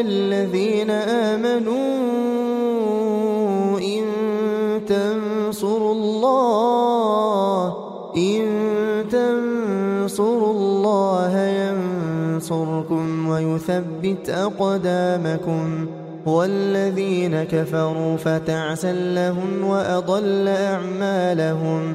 الذين آمنوا إن تنصروا الله إن تنصروا الله ينصركم ويثبت أقدامكم. والذين كفروا فتعسا لهم وأضل أعمالهم.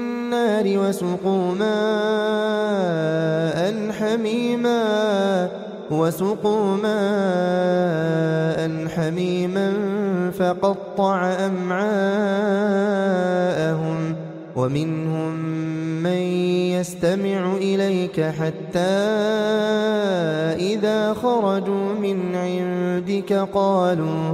وسقوا ماء حميما وسقوا ماء حميما فقطع أمعاءهم ومنهم من يستمع إليك حتى إذا خرجوا من عندك قالوا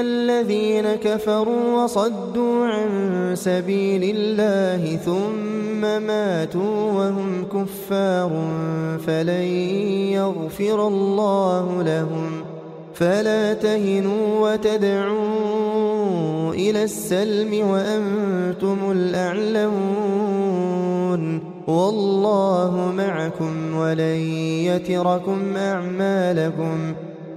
الذين كفروا وصدوا عن سبيل الله ثم ماتوا وهم كفار فلن يغفر الله لهم فلا تهنوا وتدعوا إلى السلم وأنتم الأعلمون والله معكم ولن يتركم أعمالكم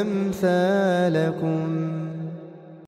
أمثالكم.